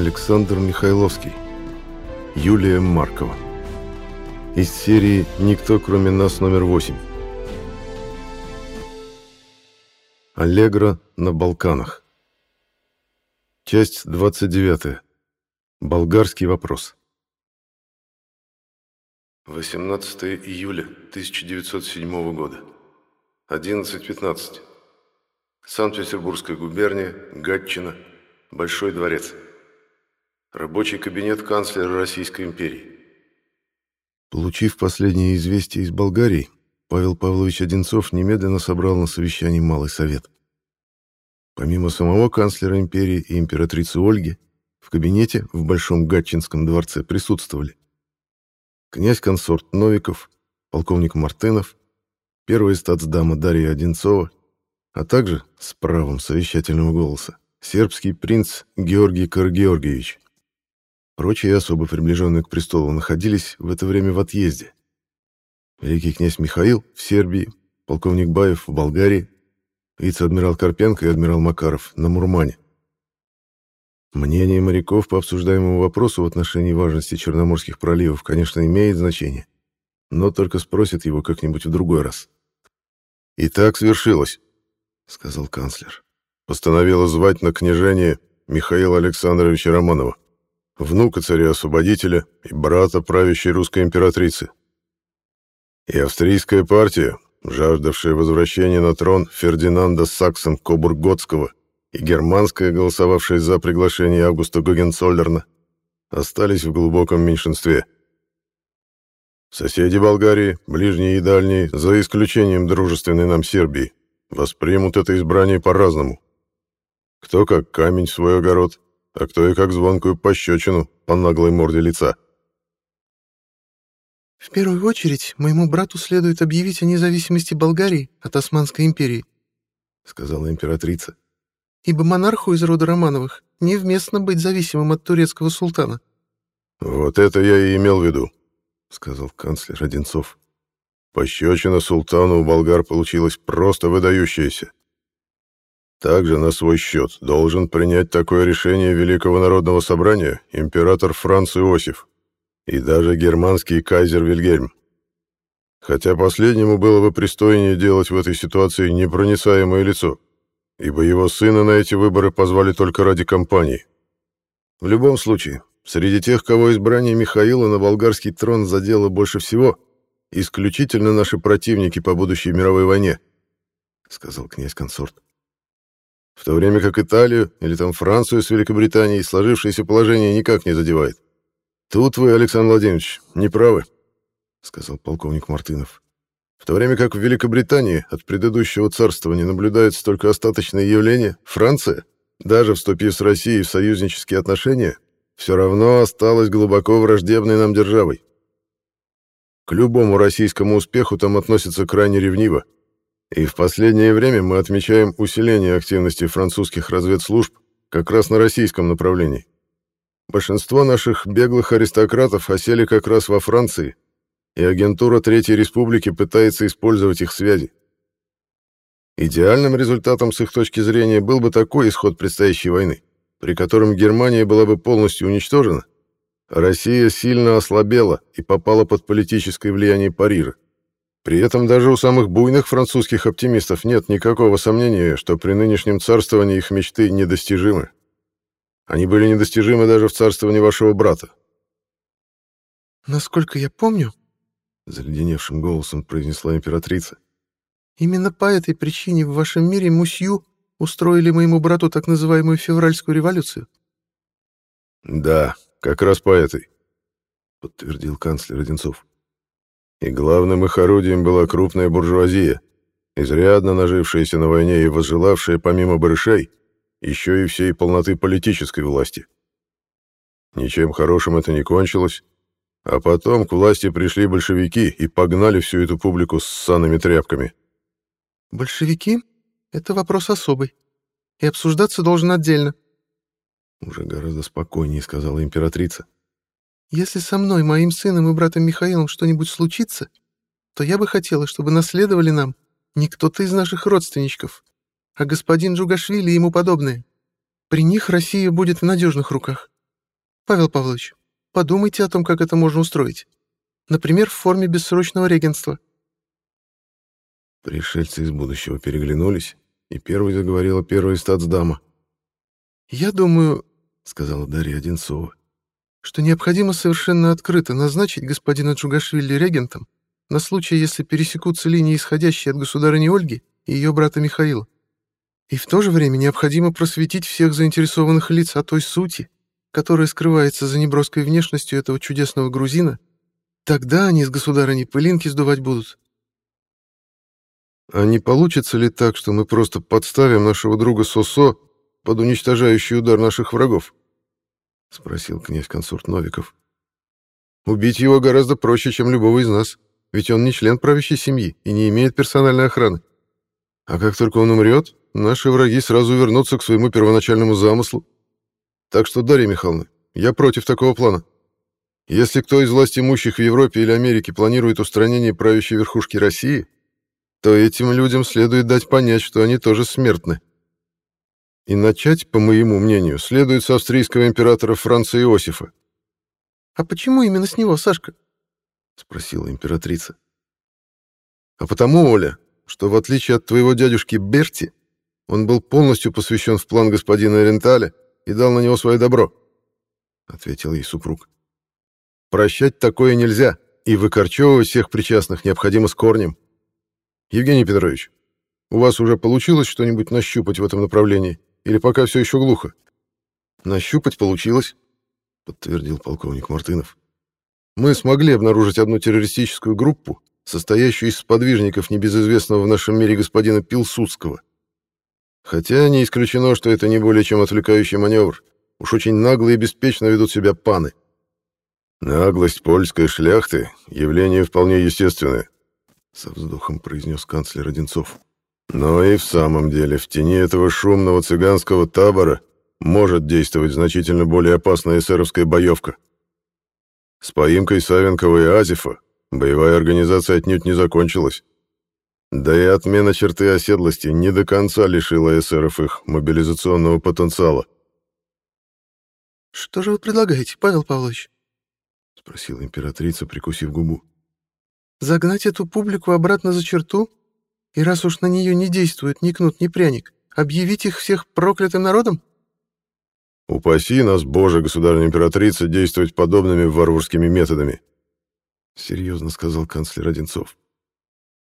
Александр Михайловский. Юлия Маркова. Из серии «Никто, кроме нас» номер 8. Аллегро на Балканах. Часть 29. Болгарский вопрос. 18 июля 1907 года. 11.15. Санкт-Петербургская губерния, Гатчина, Большой дворец. Рабочий кабинет канцлера Российской империи. Получив последнее известие из Болгарии, Павел Павлович Одинцов немедленно собрал на совещании Малый Совет. Помимо самого канцлера империи и императрицы Ольги, в кабинете в Большом Гатчинском дворце присутствовали князь-консорт Новиков, полковник Мартынов, первая статсдама Дарья Одинцова, а также, с правом совещательного голоса, сербский принц Георгий Каргеоргиевич. Прочие особо приближенные к престолу находились в это время в отъезде. Великий князь Михаил в Сербии, полковник Баев в Болгарии, вице-адмирал Карпенко и адмирал Макаров на Мурмане. Мнение моряков по обсуждаемому вопросу в отношении важности Черноморских проливов, конечно, имеет значение, но только спросят его как-нибудь в другой раз. «И так свершилось», — сказал канцлер. «Постановила звать на княжение Михаила Александровича Романова, внука царя-освободителя и брата правящей русской императрицы. И австрийская партия, жаждавшая возвращения на трон Фердинанда Саксон-Кобург-Готского и германская, голосовавшая за приглашение Августа Гогенцоллерна, остались в глубоком меньшинстве. Соседи Болгарии, ближние и дальние, за исключением дружественной нам Сербии, воспримут это избрание по-разному. Кто как камень в свой огород, а кто и как звонкую пощечину по наглой морде лица. «В первую очередь, моему брату следует объявить о независимости Болгарии от Османской империи», — сказала императрица ибо монарху из рода Романовых невместно быть зависимым от турецкого султана. «Вот это я и имел в виду», — сказал канцлер Одинцов. «Пощечина султану у болгар получилась просто выдающаяся. Также на свой счет должен принять такое решение Великого Народного Собрания император Франц Иосиф и даже германский кайзер Вильгельм. Хотя последнему было бы пристойнее делать в этой ситуации непроницаемое лицо, ибо его сына на эти выборы позвали только ради кампании. В любом случае, среди тех, кого избрание Михаила на болгарский трон задело больше всего, исключительно наши противники по будущей мировой войне, сказал князь-консорт. В то время как Италию или там Францию с Великобританией сложившееся положение никак не задевает. Тут вы, Александр Владимирович, не правы, сказал полковник Мартынов. В то время как в Великобритании от предыдущего царствования наблюдаются только остаточные явления, Франция, даже вступив с Россией в союзнические отношения, все равно осталась глубоко враждебной нам державой. К любому российскому успеху там относятся крайне ревниво. И в последнее время мы отмечаем усиление активности французских разведслужб как раз на российском направлении. Большинство наших беглых аристократов осели как раз во Франции, и агентура Третьей Республики пытается использовать их связи. Идеальным результатом с их точки зрения был бы такой исход предстоящей войны, при котором Германия была бы полностью уничтожена, а Россия сильно ослабела и попала под политическое влияние Парижа. При этом даже у самых буйных французских оптимистов нет никакого сомнения, что при нынешнем царствовании их мечты недостижимы. Они были недостижимы даже в царствовании вашего брата. «Насколько я помню, заледеневшим голосом произнесла императрица. Именно по этой причине в вашем мире мусью устроили моему брату так называемую февральскую революцию. Да, как раз по этой, подтвердил канцлер Одинцов. И главным их орудием была крупная буржуазия, изрядно нажившаяся на войне и возжелавшая помимо барышей еще и всей полноты политической власти. Ничем хорошим это не кончилось, а потом к власти пришли большевики и погнали всю эту публику с санными тряпками. «Большевики — это вопрос особый, и обсуждаться должен отдельно», — уже гораздо спокойнее сказала императрица. «Если со мной, моим сыном и братом Михаилом что-нибудь случится, то я бы хотела, чтобы наследовали нам не кто-то из наших родственничков, а господин Джугашвили и ему подобные. При них Россия будет в надежных руках, Павел Павлович, подумайте о том, как это можно устроить. Например, в форме бессрочного регенства. Пришельцы из будущего переглянулись, и первой заговорила первая статсдама. «Я думаю, — сказала Дарья Одинцова, — что необходимо совершенно открыто назначить господина Джугашвили регентом на случай, если пересекутся линии, исходящие от государыни Ольги и ее брата Михаила. И в то же время необходимо просветить всех заинтересованных лиц о той сути, которая скрывается за неброской внешностью этого чудесного грузина, тогда они с государыней пылинки сдувать будут. А не получится ли так, что мы просто подставим нашего друга Сосо под уничтожающий удар наших врагов? — спросил князь-консорт Новиков. «Убить его гораздо проще, чем любого из нас, ведь он не член правящей семьи и не имеет персональной охраны. А как только он умрет, наши враги сразу вернутся к своему первоначальному замыслу. Так что, Дарья Михайловна, я против такого плана. Если кто из власть имущих в Европе или Америке планирует устранение правящей верхушки России, то этим людям следует дать понять, что они тоже смертны. И начать, по моему мнению, следует с австрийского императора Франца Иосифа. «А почему именно с него, Сашка?» — спросила императрица. «А потому, Оля, что в отличие от твоего дядюшки Берти, он был полностью посвящен в план господина Ренталя и дал на него свое добро», — ответил ей супруг. «Прощать такое нельзя, и выкорчевывать всех причастных необходимо с корнем. Евгений Петрович, у вас уже получилось что-нибудь нащупать в этом направлении?» Или пока все еще глухо? Нащупать получилось, подтвердил полковник Мартынов. Мы смогли обнаружить одну террористическую группу, состоящую из сподвижников небезызвестного в нашем мире господина Пилсудского. Хотя не исключено, что это не более чем отвлекающий маневр. Уж очень нагло и беспечно ведут себя паны. Наглость польской шляхты — явление вполне естественное, — со вздохом произнес канцлер Одинцов. Но и в самом деле в тени этого шумного цыганского табора может действовать значительно более опасная эсеровская боевка. С поимкой Савенкова и Азифа боевая организация отнюдь не закончилась. Да и отмена черты оседлости не до конца лишила эсеров их мобилизационного потенциала. «Что же вы предлагаете, Павел Павлович?» — спросила императрица, прикусив губу. «Загнать эту публику обратно за черту и раз уж на нее не действует ни кнут, ни пряник, объявить их всех проклятым народом? Упаси нас, Боже, государыня-императрица, действовать подобными варварскими методами, — серьезно сказал канцлер Одинцов.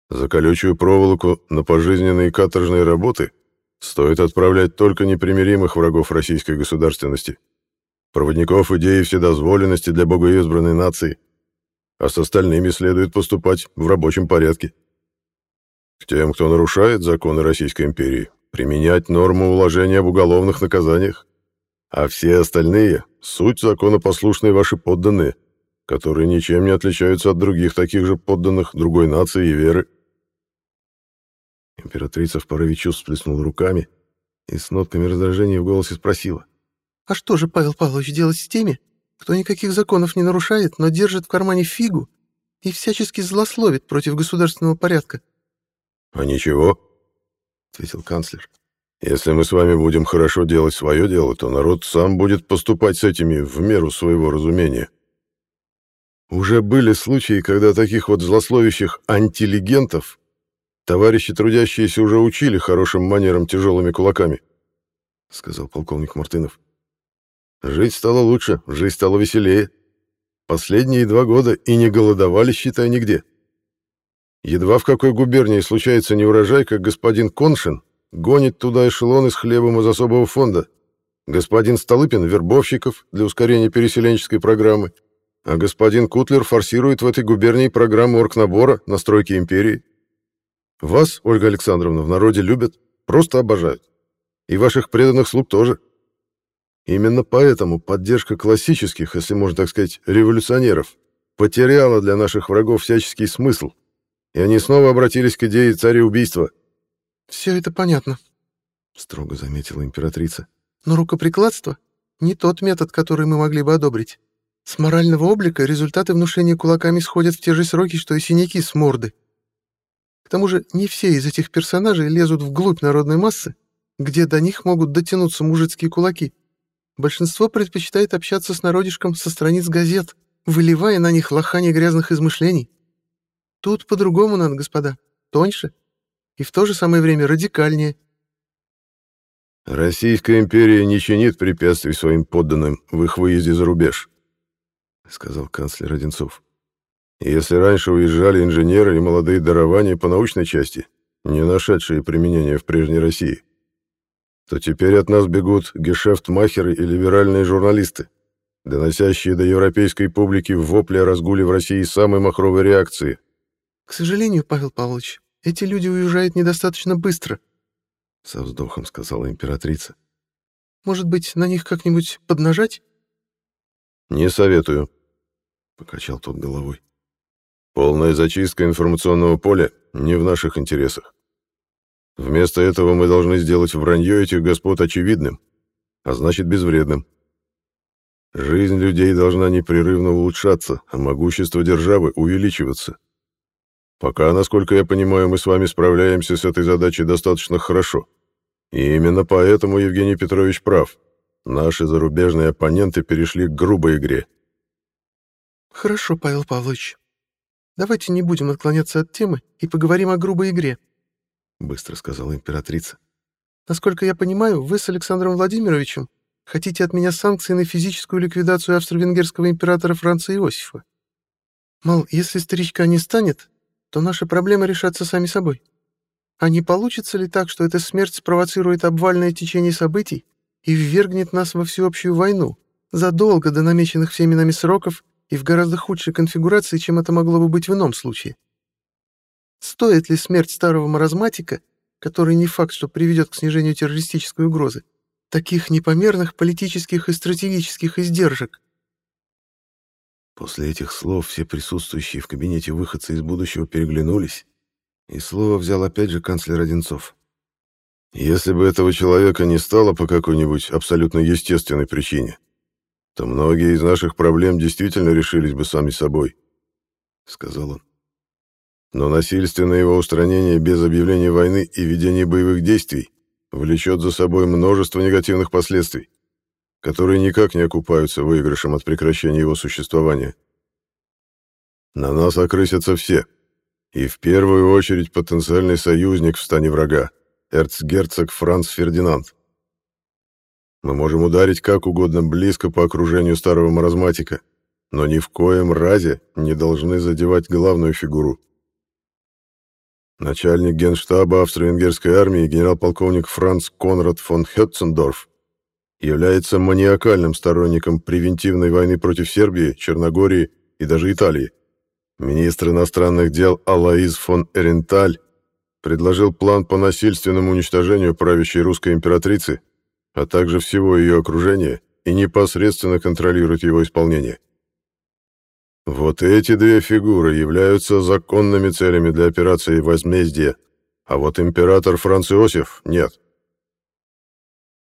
За колючую проволоку на пожизненные каторжные работы стоит отправлять только непримиримых врагов российской государственности, проводников идеи вседозволенности для богоизбранной нации, а с остальными следует поступать в рабочем порядке. К тем, кто нарушает законы Российской империи, применять норму уложения об уголовных наказаниях. А все остальные — суть законопослушные ваши подданные, которые ничем не отличаются от других таких же подданных другой нации и веры. Императрица в порыве чувств сплеснула руками и с нотками раздражения в голосе спросила. «А что же, Павел Павлович, делать с теми, кто никаких законов не нарушает, но держит в кармане фигу и всячески злословит против государственного порядка?» «А ничего», — ответил канцлер. «Если мы с вами будем хорошо делать свое дело, то народ сам будет поступать с этими в меру своего разумения». Уже были случаи, когда таких вот злословящих антилегентов товарищи трудящиеся уже учили хорошим манерам тяжелыми кулаками, — сказал полковник Мартынов. Жить стало лучше, жизнь стала веселее. Последние два года и не голодовали, считай, нигде. Едва в какой губернии случается неурожай, как господин Коншин гонит туда эшелоны с хлебом из особого фонда, господин Столыпин — вербовщиков для ускорения переселенческой программы, а господин Кутлер форсирует в этой губернии программу оргнабора на стройке империи. Вас, Ольга Александровна, в народе любят, просто обожают. И ваших преданных слуг тоже. Именно поэтому поддержка классических, если можно так сказать, революционеров потеряла для наших врагов всяческий смысл — и они снова обратились к идее цареубийства. «Все это понятно», — строго заметила императрица. «Но рукоприкладство — не тот метод, который мы могли бы одобрить. С морального облика результаты внушения кулаками сходят в те же сроки, что и синяки с морды. К тому же не все из этих персонажей лезут вглубь народной массы, где до них могут дотянуться мужицкие кулаки. Большинство предпочитает общаться с народишком со страниц газет, выливая на них лохани грязных измышлений. Тут по-другому надо, господа, тоньше и в то же самое время радикальнее. Российская империя не чинит препятствий своим подданным в их выезде за рубеж, сказал канцлер Одинцов. Если раньше уезжали инженеры и молодые дарования по научной части, не нашедшие применения в прежней России, то теперь от нас бегут гешефтмахеры и либеральные журналисты, доносящие до европейской публики вопли о разгуле в России самой махровой реакции. К сожалению, Павел Павлович, эти люди уезжают недостаточно быстро, со вздохом сказала императрица. Может быть, на них как-нибудь поднажать? Не советую, покачал тот головой. Полная зачистка информационного поля не в наших интересах. Вместо этого мы должны сделать вранье этих господ очевидным, а значит безвредным. Жизнь людей должна непрерывно улучшаться, а могущество державы увеличиваться. Пока, насколько я понимаю, мы с вами справляемся с этой задачей достаточно хорошо. И именно поэтому Евгений Петрович прав. Наши зарубежные оппоненты перешли к грубой игре. Хорошо, Павел Павлович. Давайте не будем отклоняться от темы и поговорим о грубой игре. — быстро сказала императрица. «Насколько я понимаю, вы с Александром Владимировичем хотите от меня санкции на физическую ликвидацию австро-венгерского императора Франца Иосифа. Мол, если старичка не станет, то наши проблемы решатся сами собой. А не получится ли так, что эта смерть спровоцирует обвальное течение событий и ввергнет нас во всеобщую войну, задолго до намеченных всеми нами сроков и в гораздо худшей конфигурации, чем это могло бы быть в ином случае? Стоит ли смерть старого маразматика, который не факт, что приведет к снижению террористической угрозы, таких непомерных политических и стратегических издержек? После этих слов все присутствующие в кабинете выходцы из будущего переглянулись, и слово взял опять же канцлер Одинцов. Если бы этого человека не стало по какой-нибудь абсолютно естественной причине, то многие из наших проблем действительно решились бы сами собой, — сказал он. Но насильственное его устранение без объявления войны и ведения боевых действий влечет за собой множество негативных последствий, которые никак не окупаются выигрышем от прекращения его существования. На нас окрысятся все, и в первую очередь потенциальный союзник в стане врага, эрцгерцог Франц Фердинанд. Мы можем ударить как угодно близко по окружению старого маразматика, но ни в коем разе не должны задевать главную фигуру Начальник генштаба австро-венгерской армии генерал-полковник Франц Конрад фон Хетцендорф является маниакальным сторонником превентивной войны против Сербии, Черногории и даже Италии. Министр иностранных дел Алаиз фон Эренталь предложил план по насильственному уничтожению правящей русской императрицы, а также всего ее окружения, и непосредственно контролирует его исполнение. Вот эти две фигуры являются законными целями для операции возмездия, а вот император Франц Иосиф — нет.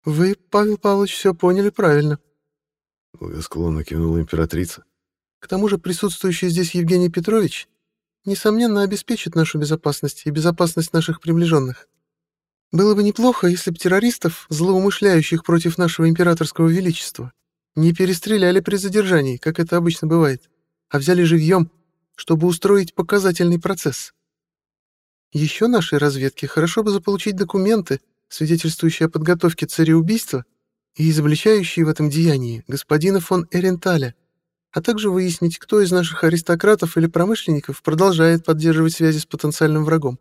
«Вы, Павел Павлович, все поняли правильно», — благосклонно кивнула императрица. «К тому же присутствующий здесь Евгений Петрович, несомненно, обеспечит нашу безопасность и безопасность наших приближенных. Было бы неплохо, если бы террористов, злоумышляющих против нашего императорского величества, не перестреляли при задержании, как это обычно бывает а взяли живьем, чтобы устроить показательный процесс. Еще нашей разведке хорошо бы заполучить документы, свидетельствующие о подготовке цареубийства и изобличающие в этом деянии господина фон Эренталя, а также выяснить, кто из наших аристократов или промышленников продолжает поддерживать связи с потенциальным врагом.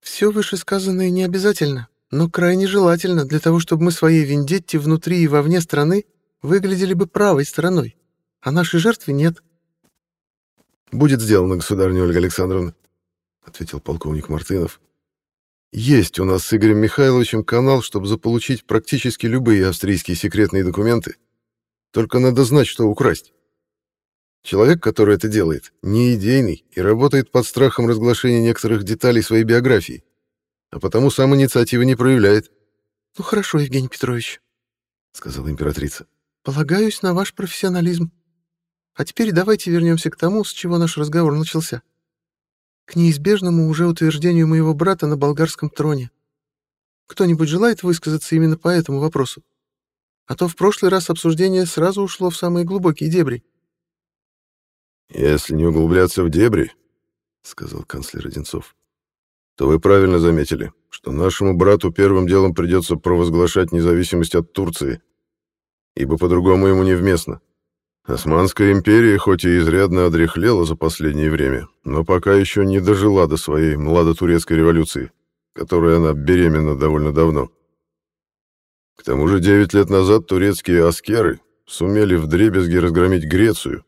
Все вышесказанное не обязательно, но крайне желательно для того, чтобы мы своей вендетте внутри и вовне страны выглядели бы правой стороной, а нашей жертвы нет. «Будет сделано, государыня Ольга Александровна», — ответил полковник Мартынов. «Есть у нас с Игорем Михайловичем канал, чтобы заполучить практически любые австрийские секретные документы. Только надо знать, что украсть. Человек, который это делает, не идейный и работает под страхом разглашения некоторых деталей своей биографии, а потому сам инициативы не проявляет». «Ну хорошо, Евгений Петрович», — сказала императрица. «Полагаюсь на ваш профессионализм». А теперь давайте вернемся к тому, с чего наш разговор начался. К неизбежному уже утверждению моего брата на болгарском троне. Кто-нибудь желает высказаться именно по этому вопросу? А то в прошлый раз обсуждение сразу ушло в самые глубокие дебри. «Если не углубляться в дебри, — сказал канцлер Одинцов, — то вы правильно заметили, что нашему брату первым делом придется провозглашать независимость от Турции, ибо по-другому ему невместно. Османская империя хоть и изрядно одряхлела за последнее время, но пока еще не дожила до своей младотурецкой революции, которой она беременна довольно давно. К тому же 9 лет назад турецкие аскеры сумели вдребезги разгромить Грецию,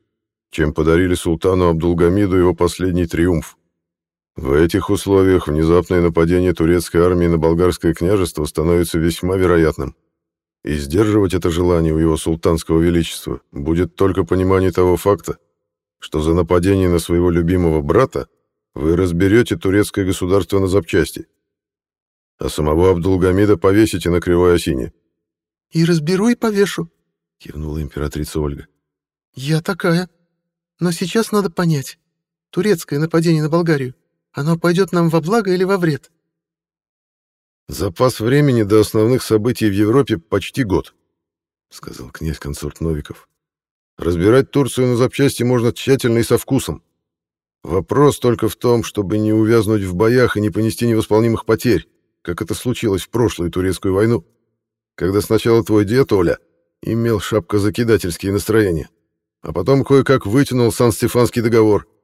чем подарили султану Абдулгамиду его последний триумф. В этих условиях внезапное нападение турецкой армии на болгарское княжество становится весьма вероятным. И сдерживать это желание у его султанского величества будет только понимание того факта, что за нападение на своего любимого брата вы разберете турецкое государство на запчасти, а самого Абдулгамида повесите на кривой осине. — И разберу, и повешу, — кивнула императрица Ольга. — Я такая. Но сейчас надо понять, турецкое нападение на Болгарию, оно пойдет нам во благо или во вред? — Запас времени до основных событий в Европе почти год, сказал князь-консорт Новиков. Разбирать Турцию на запчасти можно тщательно и со вкусом. Вопрос только в том, чтобы не увязнуть в боях и не понести невосполнимых потерь, как это случилось в прошлую турецкую войну, когда сначала твой дед, Оля, имел шапкозакидательские настроения, а потом кое-как вытянул Сан-Стефанский договор —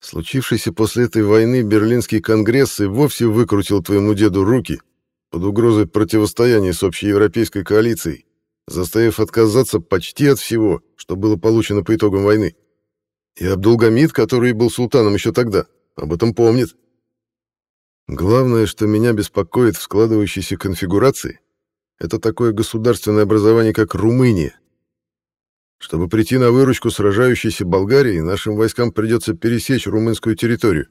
Случившийся после этой войны Берлинский конгресс и вовсе выкрутил твоему деду руки под угрозой противостояния с общеевропейской коалицией, заставив отказаться почти от всего, что было получено по итогам войны. И Абдулгамид, который был султаном еще тогда, об этом помнит. Главное, что меня беспокоит в складывающейся конфигурации, это такое государственное образование, как Румыния, чтобы прийти на выручку сражающейся Болгарии, нашим войскам придется пересечь румынскую территорию.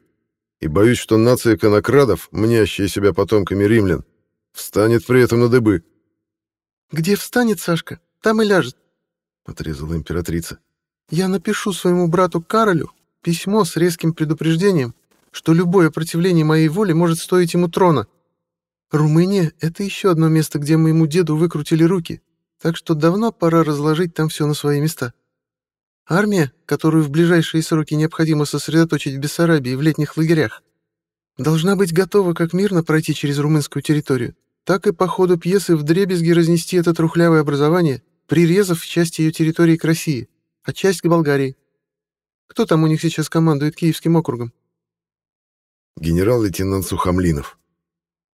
И боюсь, что нация конокрадов, мнящая себя потомками римлян, встанет при этом на дыбы. «Где встанет, Сашка, там и ляжет», — отрезала императрица. «Я напишу своему брату Каролю письмо с резким предупреждением, что любое противление моей воле может стоить ему трона. Румыния — это еще одно место, где моему деду выкрутили руки, так что давно пора разложить там все на свои места. Армия, которую в ближайшие сроки необходимо сосредоточить в Бессарабии в летних лагерях, должна быть готова как мирно пройти через румынскую территорию, так и по ходу пьесы вдребезги разнести это трухлявое образование, прирезав часть ее территории к России, а часть к Болгарии. Кто там у них сейчас командует Киевским округом? Генерал-лейтенант Сухомлинов.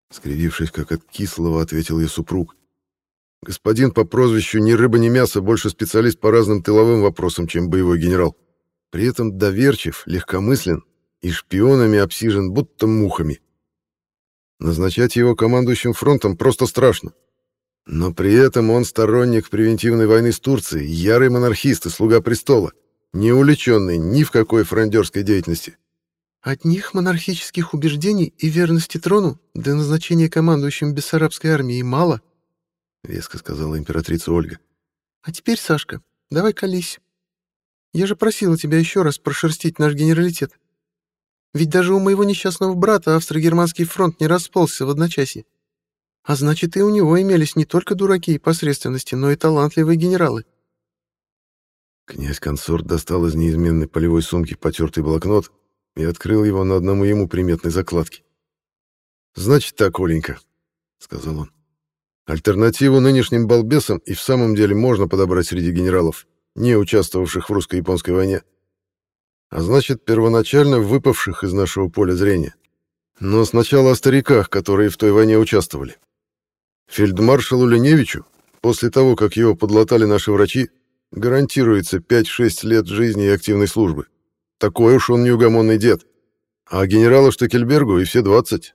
Скривившись, как от кислого, ответил ее супруг. Господин по прозвищу ни рыба, ни мясо, больше специалист по разным тыловым вопросам, чем боевой генерал. При этом доверчив, легкомыслен и шпионами обсижен, будто мухами. Назначать его командующим фронтом просто страшно. Но при этом он сторонник превентивной войны с Турцией, ярый монархист и слуга престола, не увлеченный ни в какой фрондерской деятельности. Одних монархических убеждений и верности трону для назначения командующим Бессарабской армией мало —— веско сказала императрица Ольга. «А теперь, Сашка, давай колись. Я же просила тебя еще раз прошерстить наш генералитет. Ведь даже у моего несчастного брата австро-германский фронт не расползся в одночасье. А значит, и у него имелись не только дураки и посредственности, но и талантливые генералы». Князь-консорт достал из неизменной полевой сумки потертый блокнот и открыл его на одному ему приметной закладке. «Значит так, Оленька», — сказал он. Альтернативу нынешним балбесам и в самом деле можно подобрать среди генералов, не участвовавших в русско-японской войне. А значит, первоначально выпавших из нашего поля зрения. Но сначала о стариках, которые в той войне участвовали. Фельдмаршалу Леневичу, после того, как его подлатали наши врачи, гарантируется 5-6 лет жизни и активной службы. Такой уж он неугомонный дед. А генералу Штекельбергу и все 20.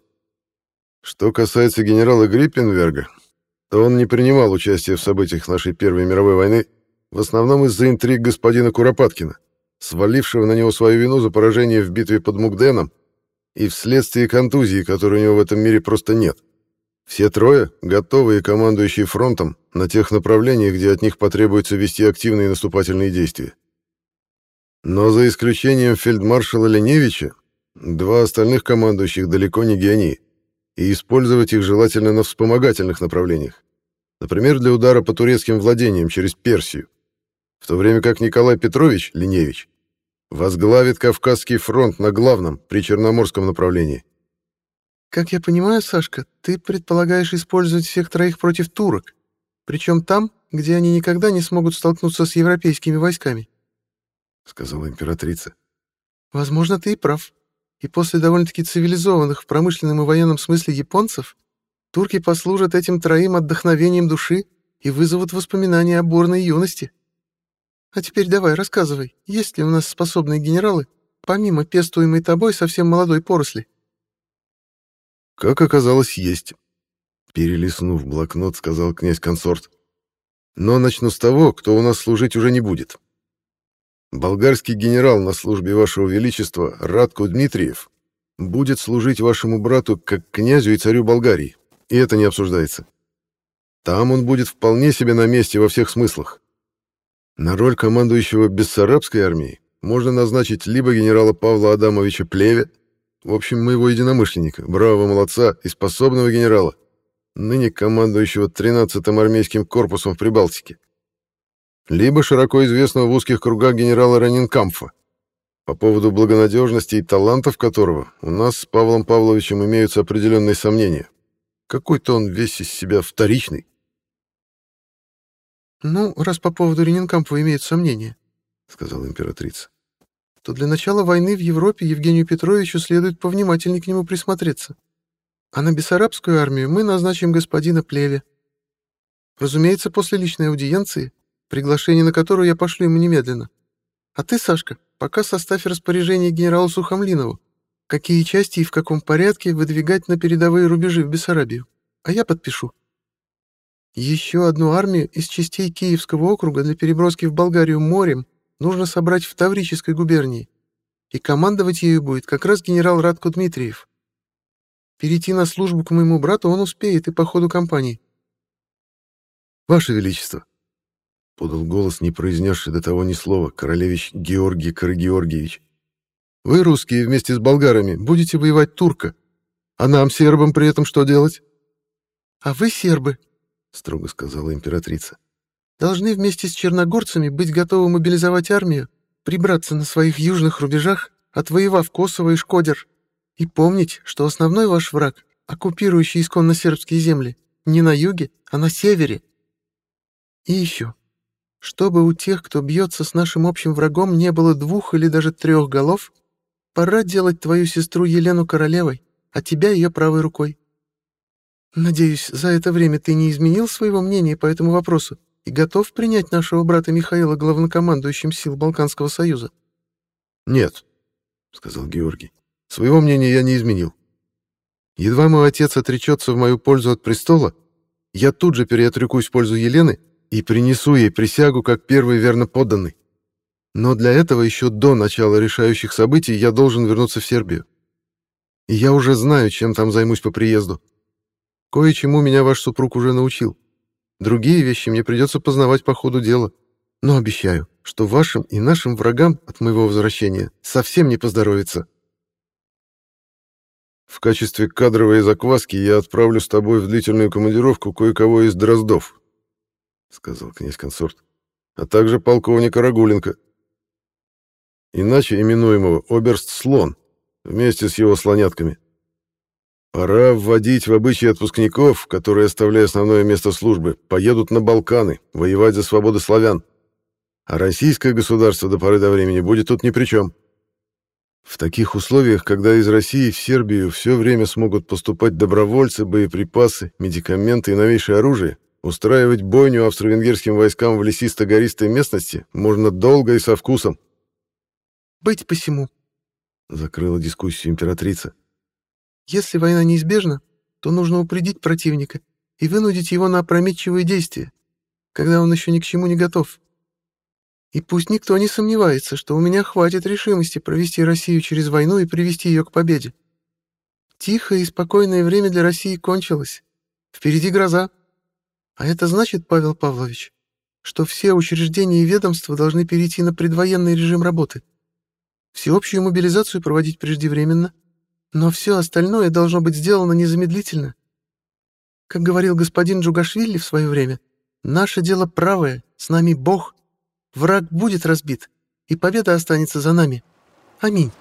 Что касается генерала Гриппенверга, он не принимал участия в событиях нашей Первой мировой войны, в основном из-за интриг господина Куропаткина, свалившего на него свою вину за поражение в битве под Мугденом и вследствие контузии, которой у него в этом мире просто нет. Все трое — готовые командующие фронтом на тех направлениях, где от них потребуется вести активные наступательные действия. Но за исключением фельдмаршала Леневича, два остальных командующих далеко не гении и использовать их желательно на вспомогательных направлениях. Например, для удара по турецким владениям через Персию, в то время как Николай Петрович Линевич возглавит Кавказский фронт на главном, при Черноморском направлении. Как я понимаю, Сашка, ты предполагаешь использовать всех троих против турок, причем там, где они никогда не смогут столкнуться с европейскими войсками, — сказала императрица. Возможно, ты и прав. И после довольно-таки цивилизованных в промышленном и военном смысле японцев, турки послужат этим троим отдохновением души и вызовут воспоминания о бурной юности. А теперь давай, рассказывай, есть ли у нас способные генералы, помимо пестуемой тобой совсем молодой поросли? Как оказалось, есть. Перелистнув блокнот, сказал князь-консорт. Но начну с того, кто у нас служить уже не будет. Болгарский генерал на службе вашего величества Радко Дмитриев будет служить вашему брату как князю и царю Болгарии, и это не обсуждается. Там он будет вполне себе на месте во всех смыслах. На роль командующего Бессарабской армией можно назначить либо генерала Павла Адамовича Плеве, в общем, моего единомышленника, бравого молодца и способного генерала, ныне командующего 13-м армейским корпусом в Прибалтике, либо широко известного в узких кругах генерала Раненкамфа, по поводу благонадежности и талантов которого у нас с Павлом Павловичем имеются определенные сомнения. Какой-то он весь из себя вторичный. «Ну, раз по поводу Ренинкампова имеют сомнения», — сказала императрица, «то для начала войны в Европе Евгению Петровичу следует повнимательнее к нему присмотреться. А на Бессарабскую армию мы назначим господина Плеве. Разумеется, после личной аудиенции, приглашение на которую я пошлю ему немедленно. А ты, Сашка, пока составь распоряжение генералу Сухомлинову, какие части и в каком порядке выдвигать на передовые рубежи в Бессарабию, а я подпишу. Еще одну армию из частей Киевского округа для переброски в Болгарию морем нужно собрать в Таврической губернии, и командовать ею будет как раз генерал Радко Дмитриев. Перейти на службу к моему брату он успеет и по ходу кампании. «Ваше Величество!» — подал голос, не произнесший до того ни слова, королевич Георгий Карагеоргиевич. «Вы, русские, вместе с болгарами, будете воевать турка, а нам, сербам, при этом что делать?» «А вы, сербы, строго сказала императрица. Должны вместе с черногорцами быть готовы мобилизовать армию, прибраться на своих южных рубежах, отвоевав Косово и Шкодер, и помнить, что основной ваш враг, оккупирующий исконно сербские земли, не на юге, а на севере. И еще, чтобы у тех, кто бьется с нашим общим врагом, не было двух или даже трех голов, пора делать твою сестру Елену королевой, а тебя ее правой рукой. Надеюсь, за это время ты не изменил своего мнения по этому вопросу и готов принять нашего брата Михаила главнокомандующим сил Балканского союза? Нет, сказал Георгий. Своего мнения я не изменил. Едва мой отец отречется в мою пользу от престола, я тут же переотрекусь в пользу Елены и принесу ей присягу как первый верно подданный. Но для этого еще до начала решающих событий я должен вернуться в Сербию. И я уже знаю, чем там займусь по приезду. Кое-чему меня ваш супруг уже научил. Другие вещи мне придется познавать по ходу дела. Но обещаю, что вашим и нашим врагам от моего возвращения совсем не поздоровится. В качестве кадровой закваски я отправлю с тобой в длительную командировку кое-кого из Дроздов, — сказал князь-консорт, — а также полковника Рагуленко. Иначе именуемого Оберст-Слон, вместе с его слонятками. Пора вводить в обычаи отпускников, которые, оставляя основное место службы, поедут на Балканы, воевать за свободу славян. А российское государство до поры до времени будет тут ни при чем. В таких условиях, когда из России в Сербию все время смогут поступать добровольцы, боеприпасы, медикаменты и новейшее оружие, устраивать бойню австро-венгерским войскам в лесисто-гористой местности можно долго и со вкусом. «Быть посему», — закрыла дискуссию императрица. Если война неизбежна, то нужно упредить противника и вынудить его на опрометчивые действия, когда он еще ни к чему не готов. И пусть никто не сомневается, что у меня хватит решимости провести Россию через войну и привести ее к победе. Тихое и спокойное время для России кончилось. Впереди гроза. А это значит, Павел Павлович, что все учреждения и ведомства должны перейти на предвоенный режим работы. Всеобщую мобилизацию проводить преждевременно — но все остальное должно быть сделано незамедлительно. Как говорил господин Джугашвили в свое время, наше дело правое, с нами Бог. Враг будет разбит, и победа останется за нами. Аминь.